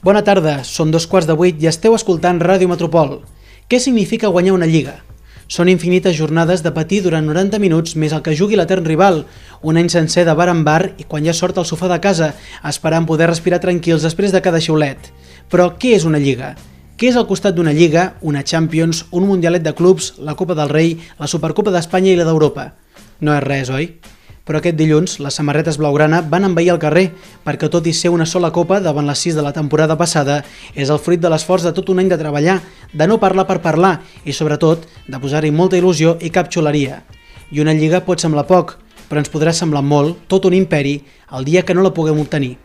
Bona tarda, són dos quarts de vuit i esteu escoltant Ràdio Metropol. Què significa guanyar una lliga? Són infinites jornades de patir durant 90 minuts més el que jugui l'etern rival, un any sencer de bar en bar i quan ja sort al sofà de casa, esperant poder respirar tranquils després de cada xiulet. Però què és una lliga? Què és al costat d'una lliga, una Champions, un Mundialet de clubs, la Copa del Rei, la Supercopa d'Espanya i la d'Europa? No és res, oi? Però aquest dilluns les samarretes blaugrana van envair el carrer perquè tot i ser una sola copa davant les 6 de la temporada passada és el fruit de l'esforç de tot un any de treballar, de no parlar per parlar i sobretot de posar-hi molta il·lusió i cap xuleria. I una lliga pot semblar poc, però ens podrà semblar molt, tot un imperi, el dia que no la puguem obtenir.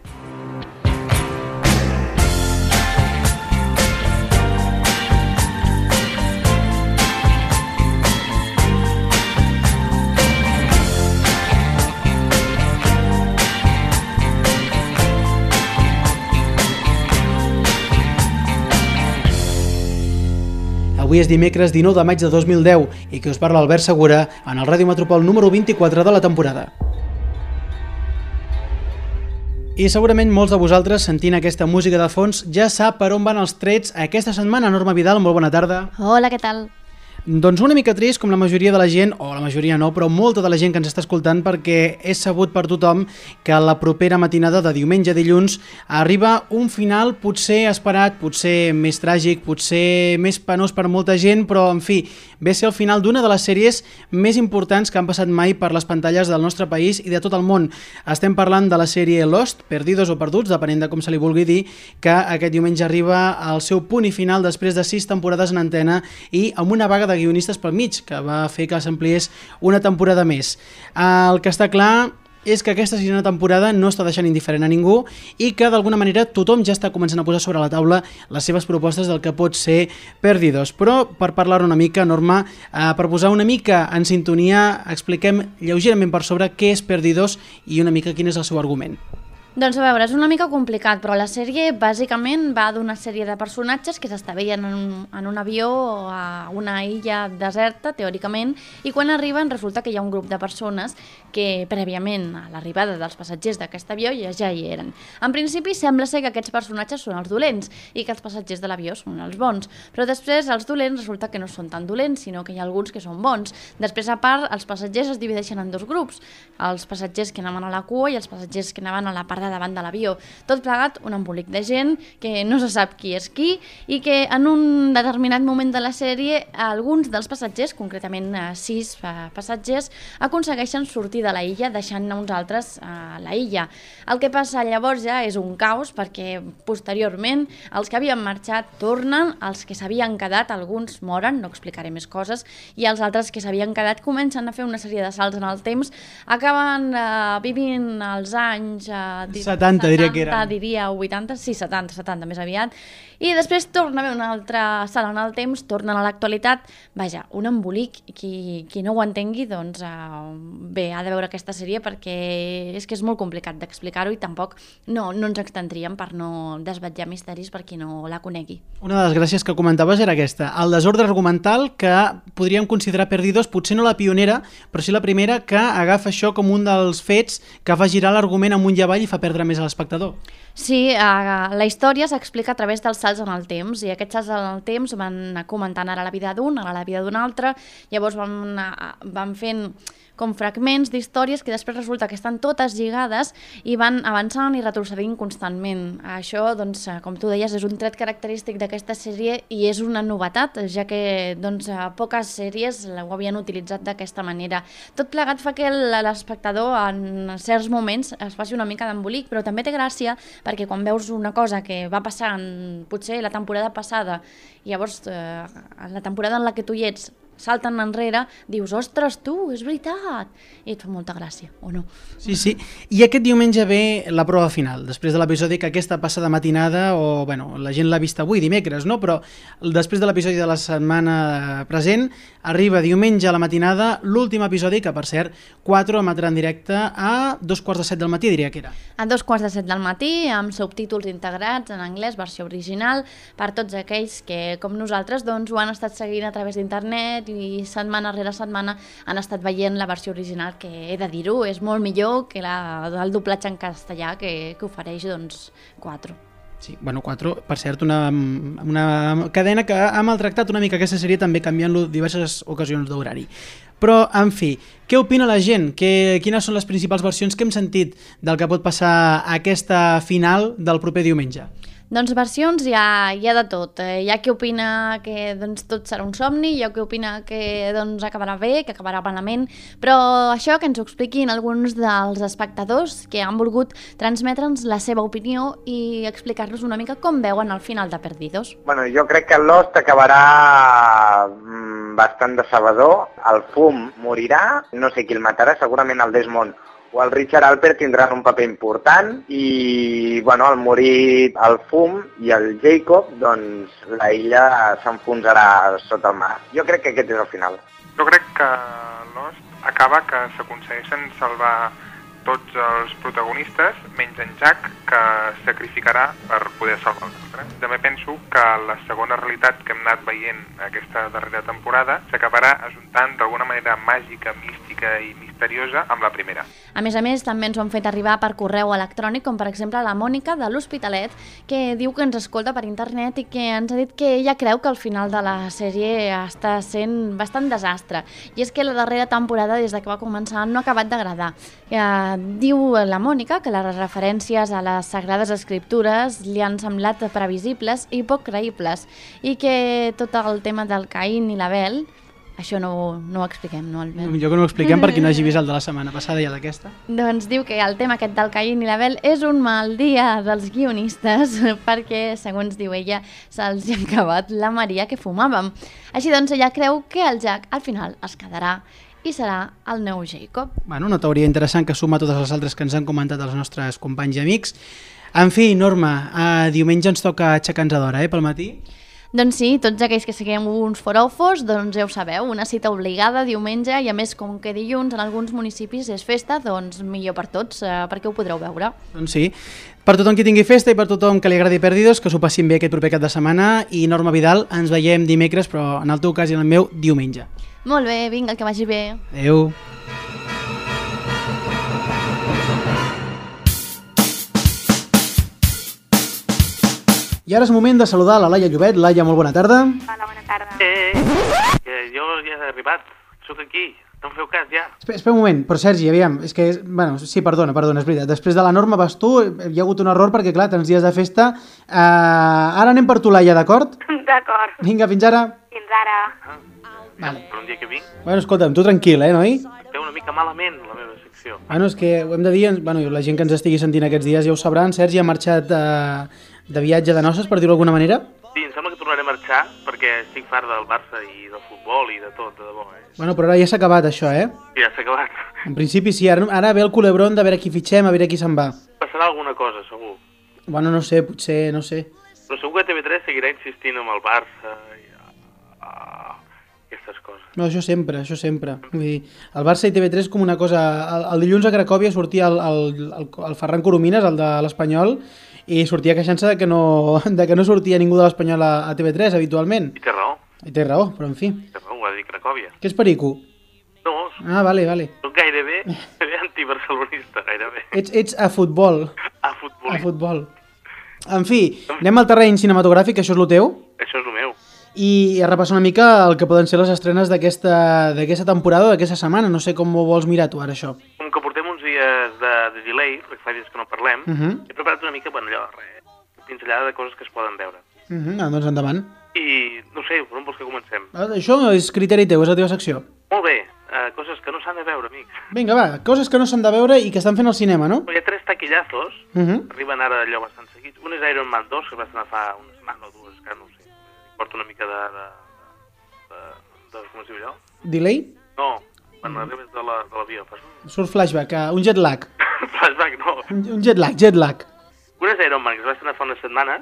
Avui és dimecres 19 de maig de 2010 i que us parla Albert Segura en el Ràdio Metropol número 24 de la temporada. I segurament molts de vosaltres, sentint aquesta música de fons, ja sap per on van els trets aquesta setmana. Norma Vidal, molt bona tarda. Hola, què tal? Doncs una mica trist, com la majoria de la gent, o la majoria no, però molta de la gent que ens està escoltant, perquè és sabut per tothom que la propera matinada de diumenge a dilluns arriba un final potser esperat, potser més tràgic, potser més penós per molta gent, però en fi, ve ser el final d'una de les sèries més importants que han passat mai per les pantalles del nostre país i de tot el món. Estem parlant de la sèrie Lost, Perdidos o Perduts, depenent de com se li vulgui dir, que aquest diumenge arriba al seu punt i final després de sis temporades en antena i amb una vaga de de guionistes pel mig, que va fer que s'ampliés una temporada més. El que està clar és que aquesta sisena temporada no està deixant indiferent a ningú i que d'alguna manera tothom ja està començant a posar sobre la taula les seves propostes del que pot ser Perdidos. Però per parlar una mica, Norma, eh, per posar una mica en sintonia, expliquem lleugerament per sobre què és Perdidos i una mica quin és el seu argument. Doncs a veure, és una mica complicat, però la sèrie bàsicament va d'una sèrie de personatges que s'estavellen en, un, en un avió a una illa deserta, teòricament, i quan arriben resulta que hi ha un grup de persones que prèviament a l'arribada dels passatgers d'aquest avió ja, ja hi eren. En principi sembla ser que aquests personatges són els dolents i que els passatgers de l'avió són els bons, però després els dolents resulta que no són tan dolents, sinó que hi ha alguns que són bons. Després, a part, els passatgers es divideixen en dos grups, els passatgers que anaven a la cua i els passatgers que anaven a la part de davant de l'avió. Tot plegat un embolic de gent que no se sap qui és qui i que en un determinat moment de la sèrie alguns dels passatgers, concretament eh, sis eh, passatgers, aconsegueixen sortir de la illa deixant-ne uns altres a la illa. El que passa llavors ja és un caos perquè posteriorment els que havien marxat tornen, els que s'havien quedat, alguns moren, no explicaré més coses, i els altres que s'havien quedat comencen a fer una sèrie de salts en el temps, acaben eh, vivint els anys eh, 70, diria que era. diria, o 80, sí, 70, 70 més aviat. I després torna a una altra sala en el temps, tornen a l'actualitat. Vaja, un embolic, qui, qui no ho entengui, doncs uh, bé, ha de veure aquesta sèrie perquè és que és molt complicat d'explicar-ho i tampoc no, no ens extendríem per no desvetllar misteris per qui no la conegui. Una de les gràcies que comentaves era aquesta, el desordre argumental que podríem considerar Perdidos, potser no la pionera, però sí la primera que agafa això com un dels fets que fa girar l'argument amunt i avall i fa perdre més a l'espectador. Sí, uh, la història s'explica a través dels salts en el temps i aquests salts en el temps van comentant ara la vida d'un, ara la vida d'un altre, llavors van, van fent com fragments d'històries que després resulta que estan totes lligades i van avançant i retrocedint constantment. Això, doncs, com tu deies, és un tret característic d'aquesta sèrie i és una novetat, ja que doncs, poques sèries ho havien utilitzat d'aquesta manera. Tot plegat fa que l'espectador en certs moments es faci una mica d'embolic, però també té gràcia perquè quan veus una cosa que va passar en, potser la temporada passada llavors eh, la temporada en la que tu hi ets salten enrere, dius, ostres, tu, és veritat, i et fa molta gràcia, o no? Sí, sí, i aquest diumenge ve la prova final, després de l'episodi que aquesta passada matinada, o, bueno, la gent l'ha vist avui, dimecres, no?, però després de l'episodi de la setmana present, arriba diumenge a la matinada l'últim episodi, que per cert, 4 emetrà en directe a dos quarts de set del matí, diria que era. A dos quarts de set del matí, amb subtítols integrats en anglès, versió original, per tots aquells que, com nosaltres, doncs, ho han estat seguint a través d'internet, i setmana rere setmana han estat veient la versió original que he de dir-ho, és molt millor que la, el doblatge en castellà que, que ofereix doncs 4. Sí, bueno, 4, per cert, una, una cadena que ha maltractat una mica aquesta sèrie també canviant-lo diverses ocasions d'horari. Però, en fi, què opina la gent? Que, quines són les principals versions que hem sentit del que pot passar aquesta final del proper diumenge? Doncs versions hi ha, hi ha de tot. Eh, hi ha qui opina que doncs, tot serà un somni, hi ha qui opina que doncs, acabarà bé, que acabarà malament, però això que ens ho expliquin alguns dels espectadors que han volgut transmetre'ns la seva opinió i explicar-nos una mica com veuen el final de Perdidos. Bueno, jo crec que Lost acabarà mm, bastant decebedor. El fum morirà, no sé qui el matarà, segurament el Desmond o el Richard Alpert tindran un paper important i, bueno, al morir el fum i el Jacob, doncs la illa s'enfonsarà sota el mar. Jo crec que aquest és el final. Jo crec que Lost acaba que s'aconsegueixen salvar tots els protagonistes, menys en Jack, que sacrificarà per poder salvar els altres. També penso que la segona realitat que hem anat veient aquesta darrera temporada s'acabarà ajuntant d'alguna manera màgica, mística i misteriosa amb la primera. A més a més, també ens ho han fet arribar per correu electrònic, com per exemple la Mònica de l'Hospitalet, que diu que ens escolta per internet i que ens ha dit que ella creu que el final de la sèrie està sent bastant desastre. I és que la darrera temporada, des de que va començar, no ha acabat d'agradar. Eh, diu la Mònica que les referències a les sagrades escriptures li han semblat previsibles i poc creïbles i que tot el tema del Caín i l'Abel això no, no ho expliquem, no, Albert? Millor que no ho expliquem per qui no hagi vist el de la setmana passada i el d'aquesta. Doncs diu que el tema aquest del Caín i l'Abel és un mal dia dels guionistes perquè, segons diu ella, se'ls ha acabat la Maria que fumàvem. Així doncs, ella creu que el Jack al final es quedarà i serà el nou Jacob. Bueno, una teoria interessant que suma totes les altres que ens han comentat els nostres companys i amics. En fi, Norma, eh, diumenge ens toca aixecar-nos d'hora, eh, pel matí? Doncs sí, tots aquells que siguem uns foròfors, doncs ja ho sabeu, una cita obligada diumenge i a més com que dilluns en alguns municipis és festa, doncs millor per tots, eh, perquè ho podreu veure. Doncs sí. Per tothom qui tingui festa i per tothom que li agradi Perdidos, que s'ho passin bé aquest proper cap de setmana i Norma Vidal, ens veiem dimecres, però en el teu cas i en el meu, diumenge. Molt bé, vinga, que vagi bé. Adéu. I ara és moment de saludar la Laia Llobet. Laia, molt bona tarda. Hola, bona tarda. Eh, que jo ja he arribat, sóc aquí, no em feu cas ja. Espera, espera un moment, però Sergi, aviam, és que, bueno, sí, perdona, perdona, és veritat. Després de la norma vas tu, hi ha hagut un error perquè, clar, tants dies de festa. Uh, ara anem per tu, Laia, d'acord? D'acord, Vinga, fins ara. fins ara. Vale. Per un dia que vinc, Bueno, escolta'm, tu tranquil, eh, noi? veu una mica malament la meva secció. Bueno, és que ho hem de dir, bueno, la gent que ens estigui sentint aquests dies ja ho sabran, Sergi ha marxat uh, de viatge de noces, per dir-ho d'alguna manera. Sí, em sembla que tornaré a marxar perquè estic fart del Barça i del futbol i de tot, de debò. Eh? Bueno, però ara ja s'ha acabat això, eh? Ja s'ha acabat. En principi sí, ara, ara ve el culebrón de veure qui fitxem, a veure qui se'n va. Passarà alguna cosa, segur. Bueno, no sé, potser, no sé. Però segur que TV3 seguirà insistint amb el Barça i ah, aquestes coses. No, això sempre, això sempre. Vull dir, el Barça i TV3 com una cosa... El, el dilluns a Cracòvia sortia el, el, el, el Ferran Coromines, el de l'Espanyol, i sortia queixant-se de, que no, de que no sortia ningú de l'Espanyol a, a TV3 habitualment. I té raó, I té raó, però en fi. té raó, ho ha dit Cracòvia. Què és perico? No, Ah, vale, vale. soc gairebé antibarcelonista, gairebé. Ets, ets a futbol, A a futbol. futbol. En fi, anem al terreny cinematogràfic, això és el teu, Això és el. I repassar una mica el que poden ser les estrenes d'aquesta temporada o d'aquesta setmana. No sé com ho vols mirar tu ara, això. Com que portem uns dies de, de delay, perquè fa dies que no parlem, Uh -huh. he preparat una mica, bueno, allò, res, pinzellada de coses que es poden veure. Uh -huh. ah, doncs endavant. I, no sé, per on vols que comencem? Ah, Això és criteri teu, és la teva secció. Molt bé, uh, coses que no s'han de veure, amics. Vinga, va, coses que no s'han de veure i que estan fent al cinema, no? Hi ha tres taquillazos, Uh -huh. arriben ara allò bastant seguits. Un és Iron Man 2, que va estar fa una setmana o dues, que no ho sé. Porta una mica de... de, de, de com es diu allò? Delay? No, quan arribes de la- de la, fas un Surt flashback, ah, un jet lag. flashback, no. Un, un jet lag, jet lag. Un és Iron Man, que es va estrenar fa unes setmanes,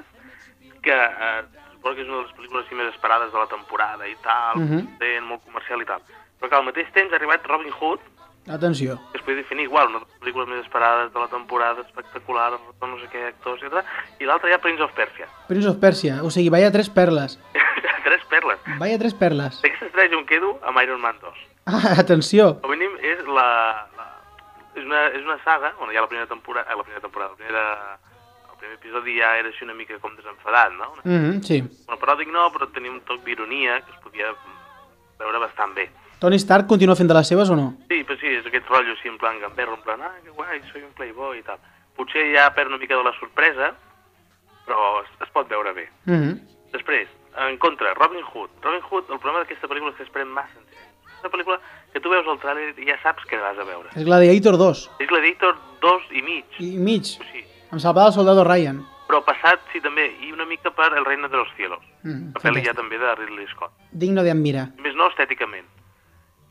que eh, suposo que és una de les pel·lícules més esperades de la temporada i tal, Mhm. uh molt comercial i tal. Però que al mateix temps ha arribat Robin Hood, Atenció. que es podria definir igual, una de les pel·lícules més esperades de la temporada, espectacular, no sé què actors, etc. I l'altre ja Prince of Persia. Prince of Persia, o sigui, vaya tres perles. Tres perles. Vaya tres perles. D'aquesta estrella jo em quedo amb Iron Man 2. Ah, atenció. Com mínim és la... la és, una, és una saga, bueno, hi ha la primera temporada, eh, la primera temporada, la primera, el primer episodi ja era així una mica com desenfadat, no? Una... Mm -hmm, sí. Bueno, paròdic no, però tenia un toc d'ironia que es podia veure bastant bé. Tony Stark continua fent de les seves o no? Sí, però sí, és aquest rotllo així en plan gamberro, en plan, ah, que guai, soy un playboy i tal. Potser ja perd una mica de la sorpresa, però es, es pot veure bé. Mm -hmm. Després, en contra, Robin Hood. Robin Hood, el problema d'aquesta pel·lícula és que es pren massa en sèrio. És una pel·lícula que tu veus el tràiler i ja saps que vas a veure. És Gladiator 2. És Gladiator 2 i mig. I mig. Sí, Amb salvar el soldado Ryan. però passat, sí, també, i una mica per El reino de los cielos. Mm, La pel·li ja també de Ridley Scott. Digno de admirar. Més no estèticament.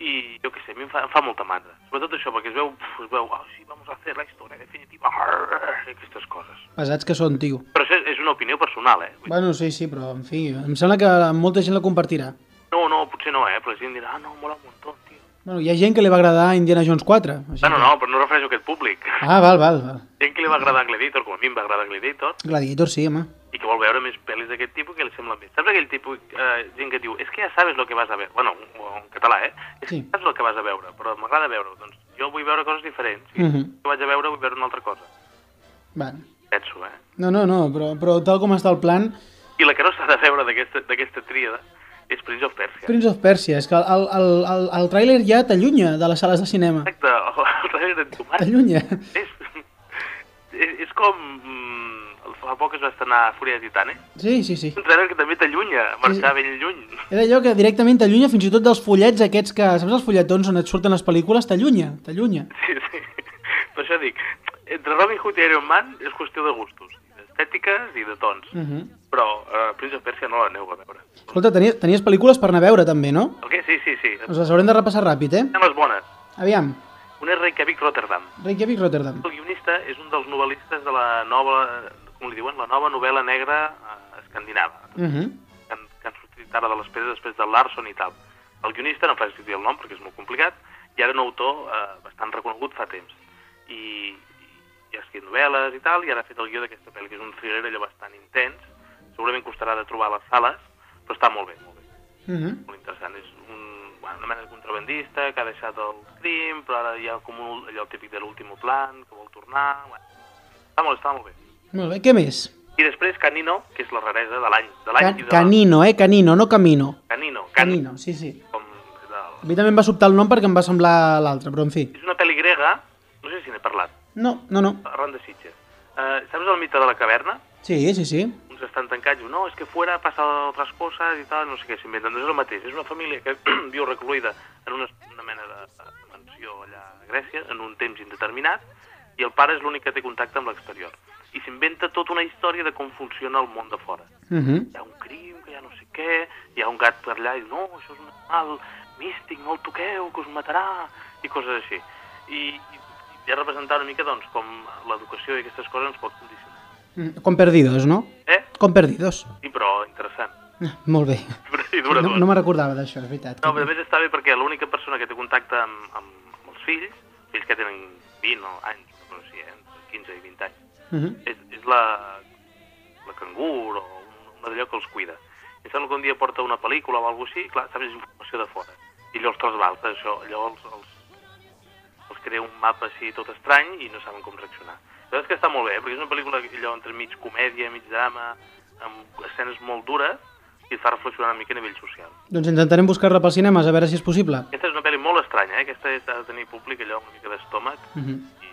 I jo què sé, a mi em fa, em fa molta mandra. Sobretot això, perquè es veu, es veu, oh, sí, vamos a hacer la historia definitiva, arr, aquestes coses. Pesats que són, tio. Però això és una opinió personal, eh? Vull Bueno, sí, sí, però, en fi, em sembla que molta gent la compartirà. No, no, potser no, eh? Però la gent dirà, ah, no, mola un muntó, tio. Bueno, hi ha gent que li va agradar Indiana Jones 4. Així Bueno, que- no, però no refereixo a aquest públic. Ah, val, val, val. Gent que li va agradar Gladiator, com a mi em va agradar Gladiator, Gladiator sí, home. I que vol veure més pel·lis d'aquest tipus que li semblen bé. Saps aquell tipus, eh, gent que diu, és que ja sabes lo que vas a veure. Bueno, en català, eh? És Sí. que saps el que vas a veure, però m'agrada veure-ho. Doncs jo vull veure coses diferents. I Mhm. el que vaig a veure vull veure una altra cosa. Bueno. Penso, eh? No, no, no, però, però tal com està el plan, I la que no s'ha de veure d'aquesta tríada és Prince of Persia. Prince of Persia, és que el, el, el, el, el tràiler ja t'allunya de les sales de cinema. Exacte, el trailer d'en Tomàs. T'allunya. És, és, és com... Fa poc es va estrenar Fúria de Titane. Sí, sí, sí. Un trailer que també t'allunya, marxar ben lluny. És allò que directament t'allunya fins i tot dels fullets aquests que, saps els fulletons on et surten les pel·lícules? T'allunya, t'allunya. Sí, sí. Per això dic, entre Robin Hood i Iron Man és qüestió de gustos, d'estètiques i de tons. Uh -huh. Però uh, Prince of Persia no l'aneu a veure. Escolta, tenies, tenies pel·lícules per anar a veure també, no? El què? Sí, sí, sí. Us les haurem de repassar ràpid, eh? Són les bones. Aviam, Un és Reykjavik Rotterdam. Reykjavik, Rotterdam. El guionista és un dels novel·listes de la nova, com li diuen, la nova novel·la negra eh, escandinava, Uh -huh. que, han, que han sortit ara de les pedres després del Larson i tal. El guionista, no faig dir el nom perquè és molt complicat, i ara un autor eh, bastant reconegut fa temps. I, i ha escrit novel·les i tal, i ara ha fet el guió d'aquesta pel·li, que és un thriller allò bastant intens. Segurament costarà de trobar a les sales, però està molt bé, molt bé. Uh -huh. Molt interessant. És un, bueno, una mena de contrabandista que ha deixat el crim, però ara hi ha com un, allò típic de l'últim plan, que vol tornar... Bueno, està molt, està molt bé. Molt bé, què més? I després Canino, que és la raresa de l'any. De l'any Ca i de canino, eh? Canino, no camino. Canino. Canino. Canino, sí, sí. Com A de... mi també em va sobtar el nom perquè em va semblar l'altre, però en fi. És una pel·li grega, no sé si n'he parlat, No, no, no. arran de Sitges. Uh, saps el mite de la caverna? Sí, sí, sí. Uns estan tancats, no, és que fuera passen altres coses i tal, no sé què, s'inventen. Doncs és el mateix, és una família que viu recluïda en una, una mena de mansió allà a Grècia, en un temps indeterminat, i el pare és l'únic que té contacte amb l'exterior. I s'inventa tota una història de com funciona el món de fora. Uh -huh. Hi ha un crim, que hi ha no sé què, hi ha un gat per allà i diu, no, això és un animal místic, no el toqueu, que us matarà, i coses així. I, i, i ha representat una mica, doncs, com l'educació i aquestes coses ens pot condicionar. Mm, Com perdidos, no? Eh? Com perdidos. Sí, però interessant. Ah, Molt bé. I dura No, no me recordava d'això, és veritat. No, però a més està bé perquè l'única persona que té contacte amb, amb, amb els fills, fills que tenen 20 o anys, no sé, eh, entre 15 i 20 anys, Uh -huh. és, és la, la cangur o un- una d'allò que els cuida. I em sembla que un dia porta una pel·lícula o alguna cosa així, clar, saps, és informació de fora. I allò els trasbalsa, això, allò els, els, els crea un mapa així tot estrany i no saben com reaccionar. La veritat és que està molt bé, eh, perquè és una pel·lícula allò entre mig comèdia, mig drama, amb escenes molt dures, i fa reflexionar una mica a nivell social. Doncs intentarem buscar-la pels cinemes, a veure si és possible. Aquesta és una pel·li molt estranya, eh? Aquesta és, ha de tenir públic allò una mica d'estómac, Uh -huh. i,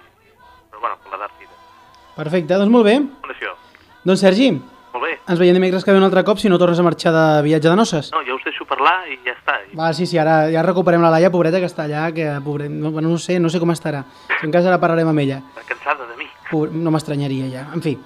però bueno, per l'edat fida. Perfecte, doncs molt bé. Això. Doncs Sergi, Molt bé. ens veiem dimecres que ve un altre cop si no tornes a marxar de viatge de noces. No, ja us deixo parlar i ja està. I, Va, sí, sí, ara ja recuperem la Laia, pobreta, que està allà, que pobre, no, bueno, no sé, no sé com estarà. Si en cas ara parlarem amb ella. està cansada de mi. Pobre, no m'estranyaria ja. En fi,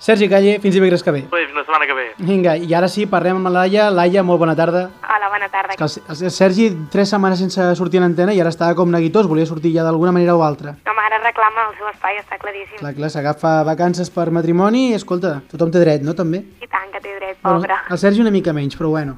Sergi Calle, fins dimecres que ve. Fins la setmana que ve. Vinga, i ara sí, parlem amb la Laia. Laia, molt bona tarda. Hola, bona tarda. És que el, el Sergi, tres setmanes sense sortir en antena i ara estava com neguitós, volia sortir ja d'alguna manera o altra. Ara reclama el seu espai, està claríssim. Clar, clar, s'agafa vacances per matrimoni i, escolta, tothom té dret, no, també? I tant, que té dret, Bueno, pobre. el Sergi una mica menys, però bueno.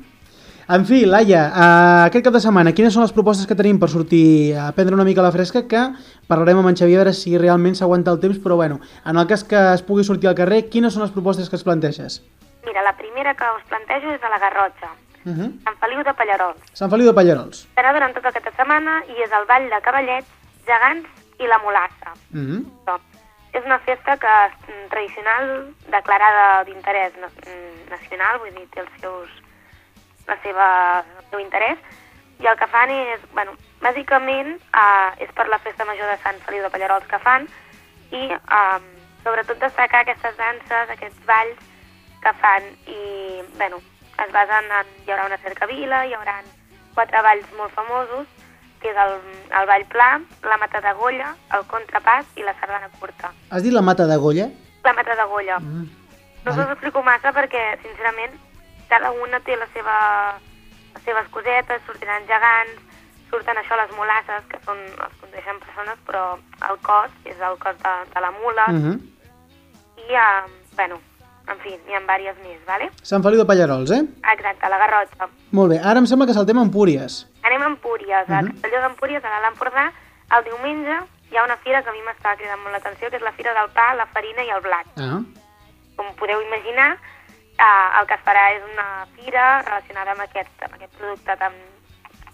En fi, Laia, uh, aquest cap de setmana, quines són les propostes que tenim per sortir a prendre una mica la fresca, que parlarem amb en Xavier a veure si realment s'aguanta el temps, però bueno, en el cas que es pugui sortir al carrer, quines són les propostes que es planteges? Mira, la primera que us plantejo és a la Garrotxa, Uh -huh. Sant Feliu de Pallarols. Sant Feliu de Pallarols. Serà durant tota aquesta setmana i és el ball de cavallets, gegants i la mulassa. Uh -huh. Doncs, és una festa que és mm, tradicional, declarada d'interès mm, nacional, vull dir, té els seus, la seva, el seu interès, i el que fan és, bueno, bàsicament eh, és per la festa major de Sant Feliu de Pallarols que fan, i eh, sobretot destacar aquestes danses, aquests balls que fan, i, bueno, es basen en, hi haurà una cercavila, hi haurà quatre balls molt famosos, que és el, el ball pla, la mata d'agolla, el contrapàs i la sardana curta. Has dit la mata d'agolla? La mata d'agolla. Mm. No us ho explico massa perquè, sincerament, cada una té la seva, les seves cosetes, sortiran gegants, surten això les mulasses, que són, els condueixen persones, però el cos és el cos de, de la mula, Uh -huh. i, uh, bueno, en fi, n'hi ha diverses més, vale? Sant Feliu de Pallarols, eh? Exacte, la Garrotxa. Molt bé, ara em sembla que saltem a Empúries. Anem a Empúries, a Mhm. Castelló d'Empúries, a l'Alt Empordà, el diumenge hi ha una fira que a mi m'està cridant molt l'atenció, que és la Fira del Pa, la Farina i el Blat. Ah. Com podeu imaginar, eh, el que es farà és una fira relacionada amb aquest, amb aquest producte tan,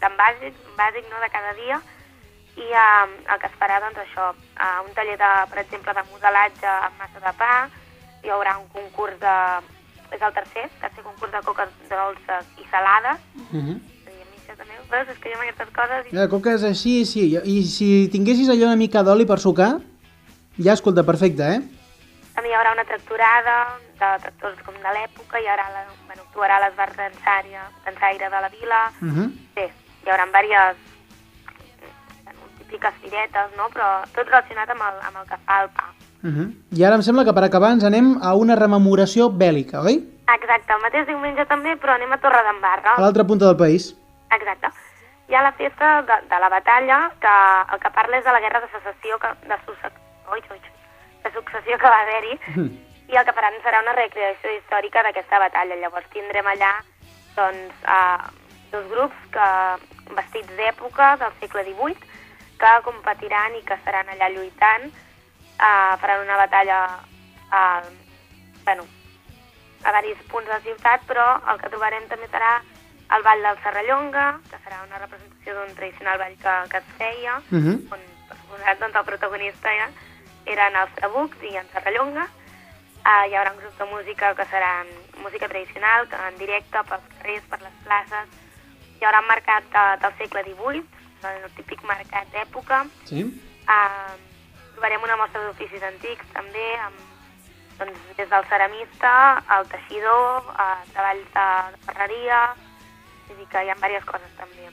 tan bàsic, bàsic no, de cada dia, i eh, el que es farà, doncs, això, eh, un taller, de, per exemple, de modelatge amb massa de pa, hi haurà un concurs de... és el tercer, tercer concurs de coques dolces i salades, Uh -huh. És també, veus, és que jo amb aquestes coses... I... Ja, coques així, sí. I si tinguessis allò una mica d'oli per sucar, ja, escolta, perfecte, eh? També hi haurà una tractorada de tractors com de l'època, hi haurà la, bueno, actuarà l'Esbar Dansaire, Dansaire de la Vila, Uh -huh. Bé, hi haurà diverses típiques firetes, no? però tot relacionat amb el, amb el que fa el pa. Uh -huh. I ara em sembla que per acabar ens anem a una rememoració bèl·lica, oi? Exacte, el mateix diumenge també, però anem a Torredembarra. A l'altra punta del país. Exacte. Hi ha la festa de, de la batalla, que el que parla és de la guerra de secessió, que, de, succe... ui, ui, de successió que va haver-hi, Mhm. i el que faran serà una recreació històrica d'aquesta batalla. Llavors tindrem allà doncs, uh, dos grups que, vestits d'època del segle XVIII que competiran i que estaran allà lluitant, uh, faran una batalla uh, bueno, a diversos punts de la ciutat, però el que trobarem també serà el ball del Serrallonga, que serà una representació d'un tradicional ball que, que es feia, Uh -huh. on, per suposat, doncs, el protagonista ja eren els Trabucs i en Serrallonga. Uh, hi haurà un grup de música que serà música tradicional, que en directe pels carrers, per les places. Hi haurà un mercat de, del segle XVIII, el típic mercat d'època. Sí. Uh, trobarem una mostra d'oficis antics també, amb, doncs, des del ceramista, el teixidor, uh, treballs de, de ferreria, vull dir que hi ha diverses coses també.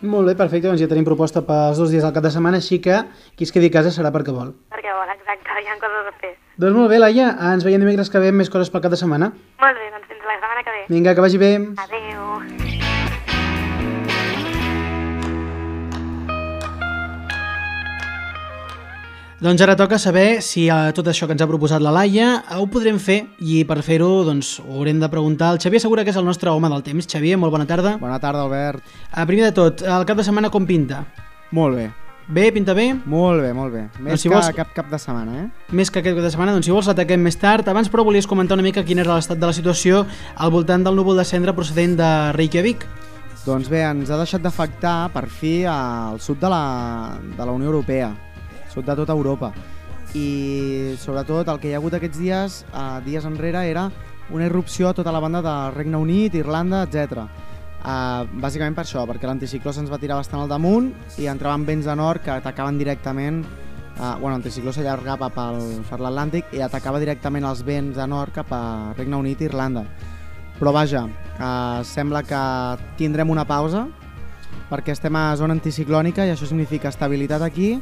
Molt bé, perfecte, doncs ja tenim proposta pels dos dies al cap de setmana, així que qui es quedi a casa serà perquè vol. Perquè, bueno, exacte, hi ha coses a fer. Doncs molt bé, Laia, ens veiem dimecres que ve més coses pel cap de setmana. Molt bé, doncs fins la setmana que ve. Vinga, que vagi bé. Adéu. Doncs ara toca saber si eh, tot això que ens ha proposat la Laia eh, ho podrem fer i per fer-ho doncs, ho haurem de preguntar al Xavier Segura, que és el nostre home del temps. Xavier, molt bona tarda. Bona tarda, Albert. Uh, primer de tot, el cap de setmana com pinta? Molt bé, Bé, pinta bé? molt bé, molt bé. Més Doncs si que vols- cap cap de setmana, eh? Més que aquest cap de setmana, doncs si vols l'ataquem més tard. Abans però volies comentar una mica quin era l'estat de la situació al voltant del núvol de cendra procedent de Reykjavik. Doncs bé, ens ha deixat d'afectar per fi al sud de la, de la Unió Europea, sud de tota Europa. I sobretot el que hi ha hagut aquests dies, eh, dies enrere, era una irrupció a tota la banda del Regne Unit, Irlanda, etc. Uh, bàsicament per això, perquè l'anticicló se'ns va tirar bastant al damunt i entraven vents de nord que atacaven directament uh, bueno, l'anticicló s'allargava pel, per l'Atlàntic i atacava directament els vents de nord cap a Regne Unit i Irlanda. Però vaja, uh, sembla que tindrem una pausa perquè estem a zona anticiclònica i això significa estabilitat aquí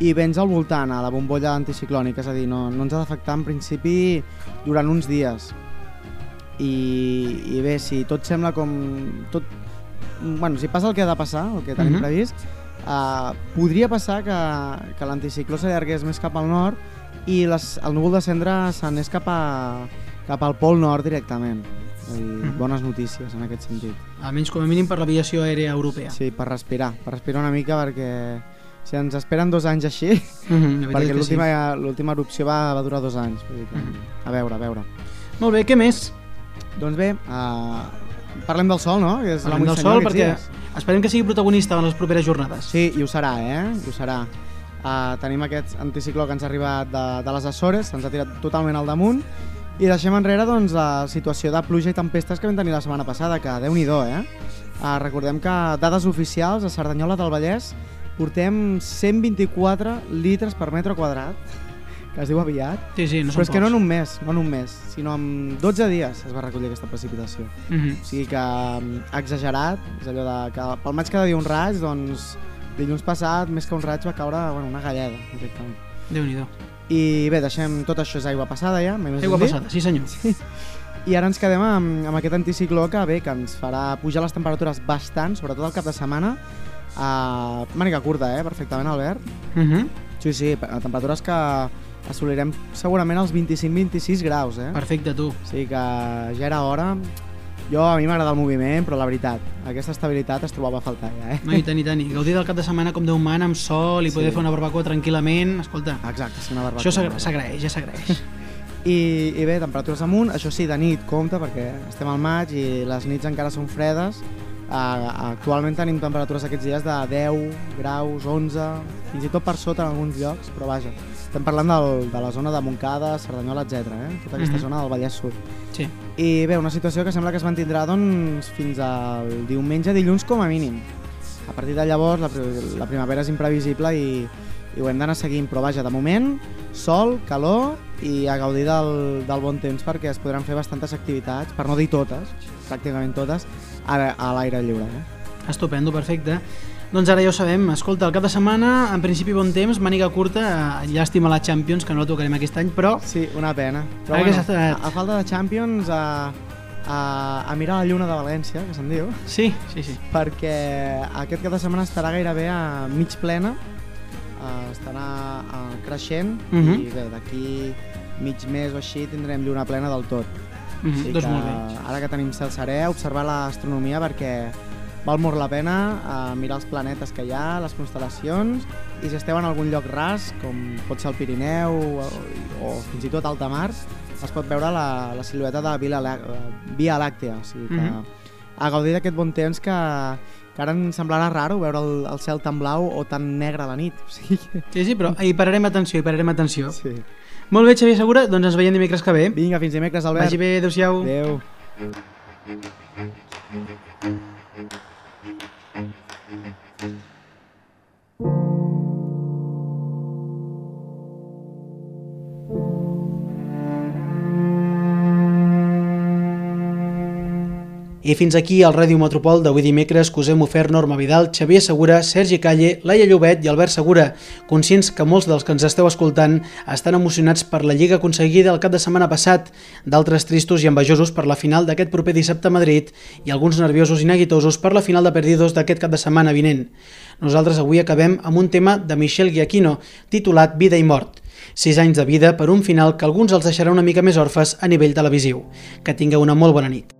i vents al voltant, a la bombolla anticiclònica, és a dir, no, no ens ha d'afectar en principi durant uns dies. I, I bé, si tot sembla com... Tot, bueno, si passa el que ha de passar, el que tenim Mhm. previst, uh, podria passar que, que l'anticicló s'allargués més cap al nord i les, el núvol de cendra s'anés cap, a, cap al pol nord directament. És a dir, Mhm. bones notícies en aquest sentit. Almenys com a mínim per l'aviació aèria europea. Sí, per respirar, per respirar una mica perquè si ens esperen dos anys així, la veritat perquè sí. l'última l'última erupció va, va durar dos anys. Vull dir que, Mhm. A veure, a veure. Molt bé, què més? Doncs bé, uh, parlem del sol, no? Que és Parlem del sol perquè dies. esperem que sigui protagonista en les properes jornades. Sí, i ho serà, eh? I ho serà. Uh, tenim aquest anticicló que ens ha arribat de, de les Açores, ens ha tirat totalment al damunt, i deixem enrere doncs, la situació de pluja i tempestes que vam tenir la setmana passada, que déu nhi eh? Uh, recordem que dades oficials a Cerdanyola del Vallès portem 124 litres per metre quadrat, que es diu aviat, Sí, sí, no però és que no en un mes, no en un mes, sinó en 12 dies es va recollir aquesta precipitació. Mhm. O sigui que mm, exagerat, és allò de que pel maig cada dia un raig, doncs dilluns passat, més que un raig, va caure bueno, una galleda, directament. Déu-n'hi-do. I bé, deixem tot això és aigua passada ja, Aigua passada, sí senyor. I ara ens quedem amb, amb aquest anticicló que bé, que ens farà pujar les temperatures bastant, sobretot el cap de setmana, a màniga curta, eh? perfectament, Albert. Mhm. Sí, sí, a temperatures que assolirem segurament els 25-26 graus, eh? Perfecte, tu. Sigui que ja era hora. Jo, a mi m'agrada el moviment, però la veritat, aquesta estabilitat es trobava a faltar ja, eh? No, i tant, i tant. I gaudir del cap de setmana com Déu mana, amb sol, i poder Sí. fer una barbacoa tranquil·lament. Escolta, Exacte, sí, una barbacoa. això s'agra- s'agraeix, ja s'agraeix. I, I bé, temperatures amunt, això sí, de nit, compte, perquè estem al maig i les nits encara són fredes. Uh, actualment tenim temperatures aquests dies de 10 graus, 11, fins i tot per sota en alguns llocs, però vaja, estem parlant del, de la zona de Montcada, Cerdanyola, etc. Eh? Tota aquesta Mhm. zona del Vallès Sud. Sí. I bé, una situació que sembla que es mantindrà doncs, fins al diumenge, dilluns com a mínim. A partir de llavors la, la primavera és imprevisible i, i ho hem d'anar seguint, però vaja, de moment, sol, calor i a gaudir del, del bon temps perquè es podran fer bastantes activitats, per no dir totes, pràcticament totes, a, l'aire lliure. Eh? Estupendo, perfecte. Doncs ara ja ho sabem. Escolta, el cap de setmana, en principi bon temps, màniga curta, eh, llàstima la Champions, que no la tocarem aquest any, però Sí, una pena. Però bueno, estat- a, a falta de Champions, a, a, a mirar la lluna de València, que se'n diu, sí, sí, sí. perquè aquest cap de setmana estarà gairebé a mig plena, eh, estarà eh, creixent Mhm. i bé, d'aquí mig mes o així tindrem lluna plena del tot. Mm Així doncs que, molt bé. Ara que tenim cel serè, observar l'astronomia perquè val molt la pena eh, mirar els planetes que hi ha, les constel·lacions, i si esteu en algun lloc ras, com pot ser el Pirineu o, o fins i tot alta mar, es pot veure la, la silueta de Via, Lá- Via Làctea. O sigui que Mhm. a gaudir d'aquest bon temps que, que ara ens semblarà raro veure el, el cel tan blau o tan negre a la nit. O sigui. Sí, sí, però hi pararem atenció, hi pararem atenció. Sí. Molt bé, Xavier Segura, doncs ens veiem dimecres que ve. Vinga, fins dimecres, Albert. Vagi bé, adeu-siau. Adéu. I fins aquí el Ràdio Metropol d'avui dimecres que us hem ofert Norma Vidal, Xavier Segura, Sergi Calle, Laia Llobet i Albert Segura, conscients que molts dels que ens esteu escoltant estan emocionats per la lliga aconseguida el cap de setmana passat, d'altres tristos i envejosos per la final d'aquest proper dissabte a Madrid i alguns nerviosos i neguitosos per la final de perdidos d'aquest cap de setmana vinent. Nosaltres avui acabem amb un tema de Michel Giacchino, titulat Vida i mort. Sis anys de vida per un final que alguns els deixarà una mica més orfes a nivell televisiu. Que tingueu una molt bona nit.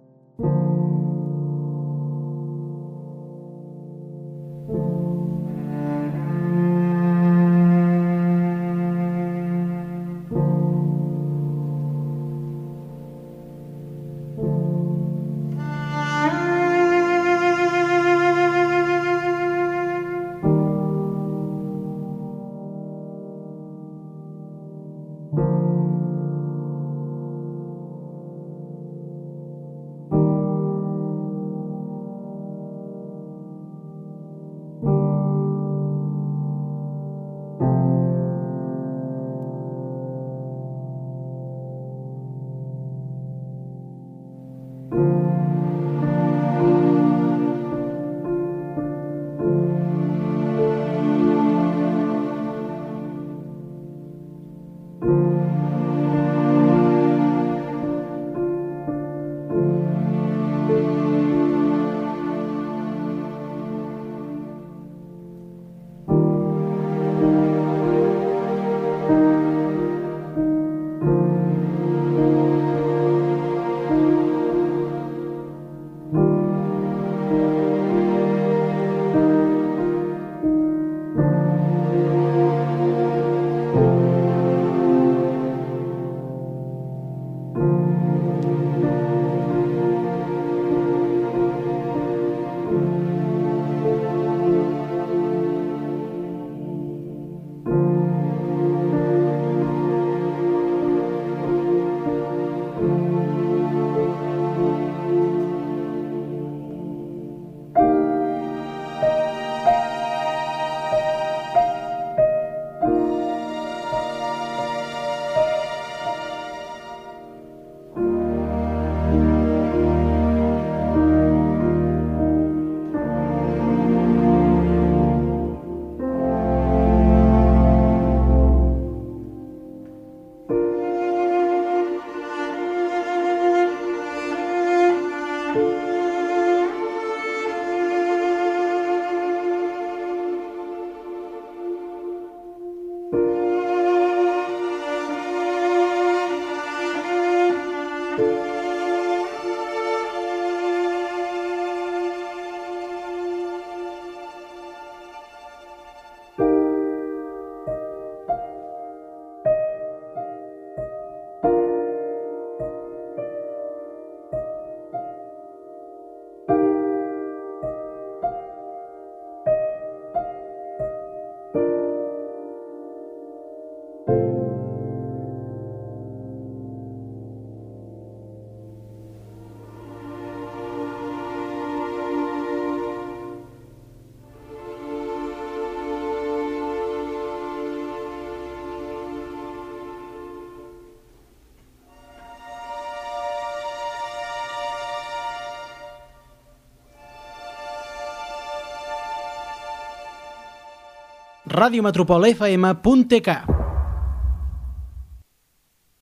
radiometropol.fm.tk